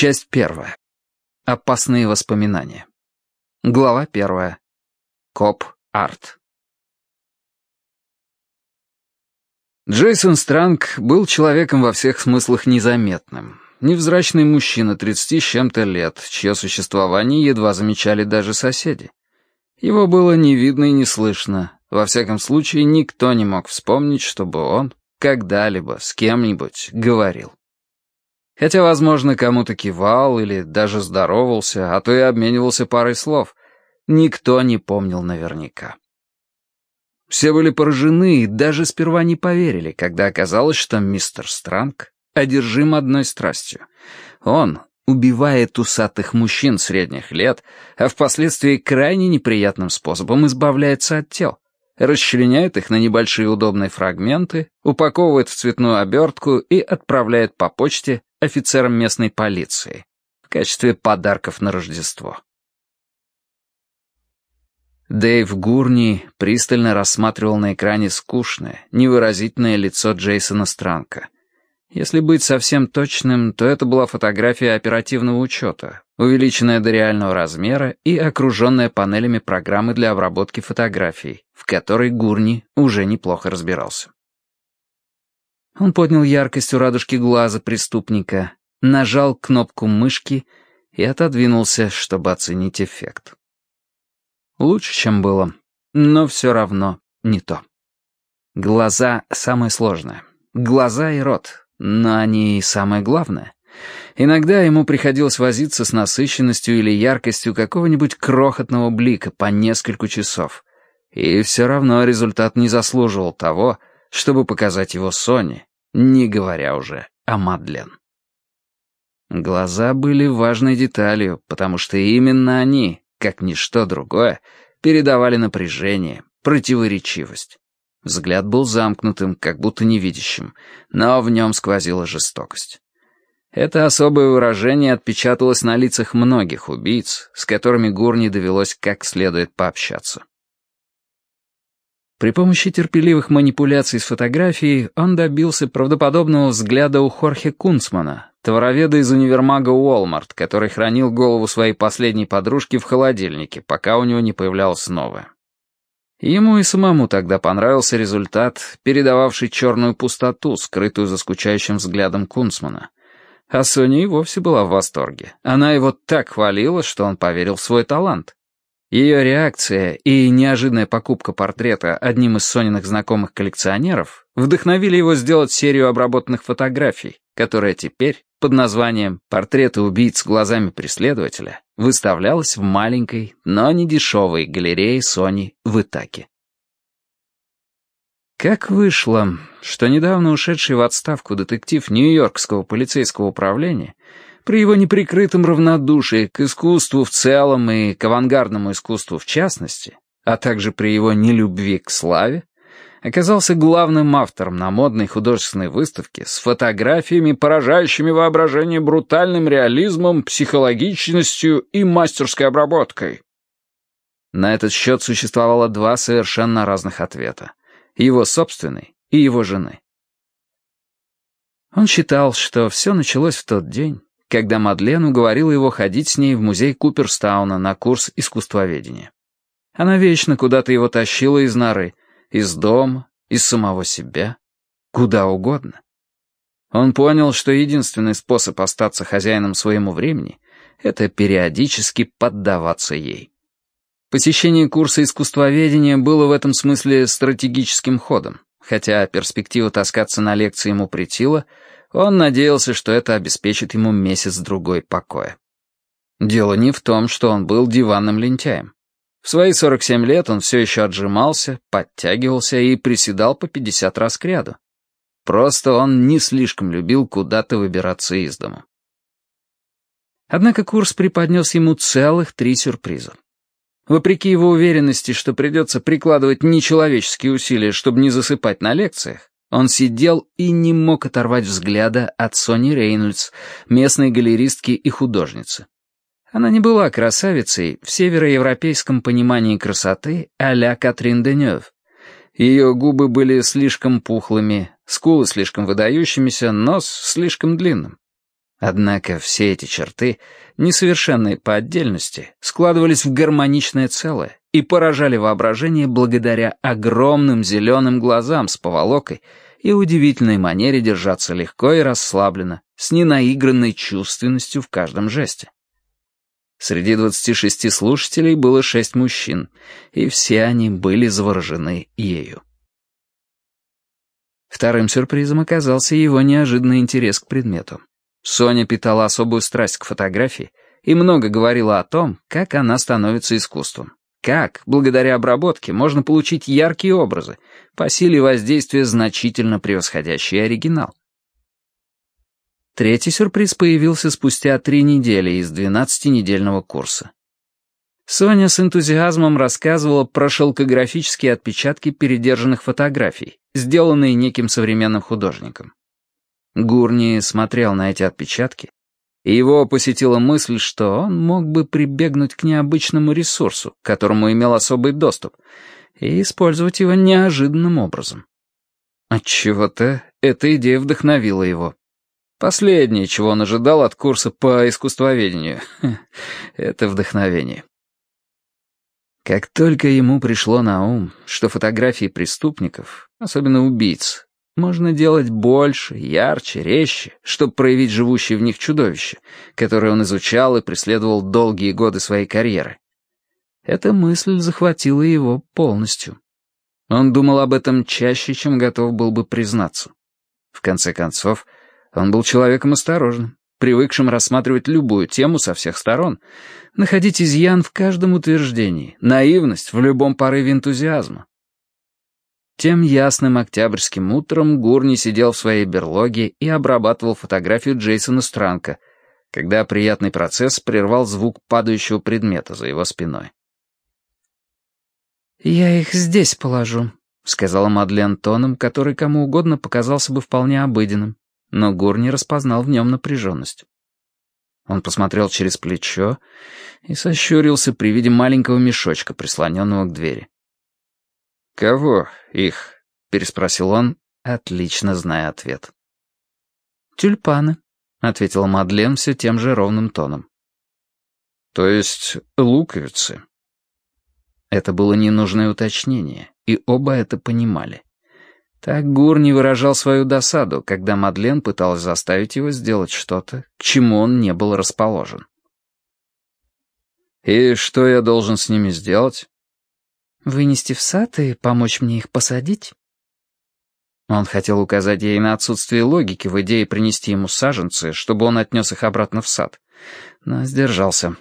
Часть первая. Опасные воспоминания. Глава первая. Коп Арт. Джейсон Странг был человеком во всех смыслах незаметным. Невзрачный мужчина 30 с чем-то лет, чье существование едва замечали даже соседи. Его было не видно и не слышно. Во всяком случае, никто не мог вспомнить, чтобы он когда-либо с кем-нибудь говорил. Хотя, возможно, кому-то кивал или даже здоровался, а то и обменивался парой слов. Никто не помнил наверняка. Все были поражены и даже сперва не поверили, когда оказалось, что мистер Странг одержим одной страстью. Он убивает усатых мужчин средних лет, а впоследствии крайне неприятным способом избавляется от тел расчленяет их на небольшие удобные фрагменты, упаковывает в цветную обертку и отправляет по почте офицерам местной полиции в качестве подарков на Рождество. Дэйв Гурни пристально рассматривал на экране скучное, невыразительное лицо Джейсона Странка. Если быть совсем точным, то это была фотография оперативного учета, увеличенная до реального размера и окруженная панелями программы для обработки фотографий, в которой Гурни уже неплохо разбирался. Он поднял яркость у радужки глаза преступника, нажал кнопку мышки и отодвинулся, чтобы оценить эффект. Лучше, чем было, но все равно не то. Глаза — самое сложное. Глаза и рот, но они и самое главное. Иногда ему приходилось возиться с насыщенностью или яркостью какого-нибудь крохотного блика по несколько часов. И все равно результат не заслуживал того, чтобы показать его Соне, не говоря уже о Мадлен. Глаза были важной деталью, потому что именно они, как ничто другое, передавали напряжение, противоречивость. Взгляд был замкнутым, как будто невидящим, но в нем сквозила жестокость. Это особое выражение отпечаталось на лицах многих убийц, с которыми Гурни довелось как следует пообщаться. При помощи терпеливых манипуляций с фотографией он добился правдоподобного взгляда у Хорхе Кунцмана, товароведа из универмага Уолмарт, который хранил голову своей последней подружки в холодильнике, пока у него не появлялась новая. Ему и самому тогда понравился результат, передававший черную пустоту, скрытую за скучающим взглядом Кунцмана. А Соня и вовсе была в восторге. Она его так хвалила, что он поверил в свой талант. Ее реакция и неожиданная покупка портрета одним из Сониных знакомых коллекционеров вдохновили его сделать серию обработанных фотографий, которая теперь, под названием «Портреты убийц глазами преследователя», выставлялась в маленькой, но не дешевой галерее Сони в Итаке. Как вышло, что недавно ушедший в отставку детектив Нью-Йоркского полицейского управления при его неприкрытом равнодушии к искусству в целом и к авангардному искусству в частности, а также при его нелюбви к славе, оказался главным автором на модной художественной выставке с фотографиями, поражающими воображение брутальным реализмом, психологичностью и мастерской обработкой. На этот счет существовало два совершенно разных ответа его собственной и его жены. Он считал, что все началось в тот день, когда Мадлен уговорила его ходить с ней в музей Куперстауна на курс искусствоведения. Она вечно куда-то его тащила из норы, из дома, из самого себя, куда угодно. Он понял, что единственный способ остаться хозяином своему времени — это периодически поддаваться ей. Посещение курса искусствоведения было в этом смысле стратегическим ходом. Хотя перспектива таскаться на лекции ему претила, он надеялся, что это обеспечит ему месяц-другой покоя. Дело не в том, что он был диванным лентяем. В свои 47 лет он все еще отжимался, подтягивался и приседал по 50 раз к ряду. Просто он не слишком любил куда-то выбираться из дому. Однако курс преподнес ему целых три сюрприза. Вопреки его уверенности, что придется прикладывать нечеловеческие усилия, чтобы не засыпать на лекциях, он сидел и не мог оторвать взгляда от Сони Рейнольдс, местной галеристки и художницы. Она не была красавицей в североевропейском понимании красоты а-ля Катрин Денев. Ее губы были слишком пухлыми, скулы слишком выдающимися, нос слишком длинным. Однако все эти черты, несовершенные по отдельности, складывались в гармоничное целое и поражали воображение благодаря огромным зеленым глазам с поволокой и удивительной манере держаться легко и расслабленно, с ненаигранной чувственностью в каждом жесте. Среди 26 слушателей было шесть мужчин, и все они были заворожены ею. Вторым сюрпризом оказался его неожиданный интерес к предмету. Соня питала особую страсть к фотографии и много говорила о том, как она становится искусством. Как, благодаря обработке, можно получить яркие образы, по силе воздействия значительно превосходящий оригинал. Третий сюрприз появился спустя три недели из 12-недельного курса. Соня с энтузиазмом рассказывала про шелкографические отпечатки передержанных фотографий, сделанные неким современным художником. Гурни смотрел на эти отпечатки, и его посетила мысль, что он мог бы прибегнуть к необычному ресурсу, к которому имел особый доступ, и использовать его неожиданным образом. Отчего-то эта идея вдохновила его. Последнее, чего он ожидал от курса по искусствоведению, — это вдохновение. Как только ему пришло на ум, что фотографии преступников, особенно убийц, можно делать больше, ярче, резче, чтобы проявить живущее в них чудовище, которое он изучал и преследовал долгие годы своей карьеры. Эта мысль захватила его полностью. Он думал об этом чаще, чем готов был бы признаться. В конце концов, он был человеком осторожным, привыкшим рассматривать любую тему со всех сторон, находить изъян в каждом утверждении, наивность в любом порыве энтузиазма, тем ясным октябрьским утром Гурни сидел в своей берлоге и обрабатывал фотографию Джейсона Странка, когда приятный процесс прервал звук падающего предмета за его спиной. «Я их здесь положу», — сказала Мадлен тоном, который кому угодно показался бы вполне обыденным, но Гурни распознал в нем напряженность. Он посмотрел через плечо и сощурился при виде маленького мешочка, прислоненного к двери. «Кого их?» — переспросил он, отлично зная ответ. «Тюльпаны», — ответила Мадлен все тем же ровным тоном. «То есть луковицы?» Это было ненужное уточнение, и оба это понимали. Так Гур не выражал свою досаду, когда Мадлен пыталась заставить его сделать что-то, к чему он не был расположен. «И что я должен с ними сделать?» Вынести в сад и помочь мне их посадить?» Он хотел указать ей на отсутствие логики в идее принести ему саженцы, чтобы он отнес их обратно в сад, но сдержался.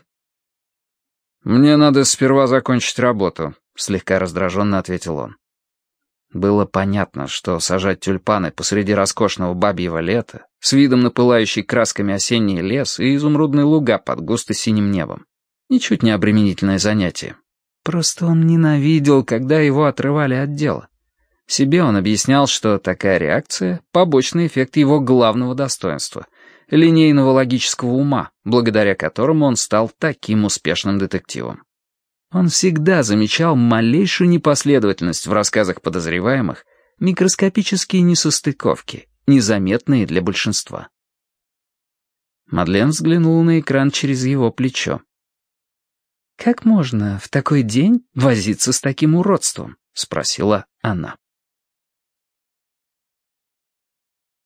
«Мне надо сперва закончить работу», — слегка раздраженно ответил он. Было понятно, что сажать тюльпаны посреди роскошного бабьего лета, с видом на пылающий красками осенний лес и изумрудные луга под густо-синим небом, ничуть не обременительное занятие. Просто он ненавидел, когда его отрывали от дела. Себе он объяснял, что такая реакция — побочный эффект его главного достоинства — линейного логического ума, благодаря которому он стал таким успешным детективом. Он всегда замечал малейшую непоследовательность в рассказах подозреваемых, микроскопические несостыковки, незаметные для большинства. Мадлен взглянула на экран через его плечо. «Как можно в такой день возиться с таким уродством?» — спросила она.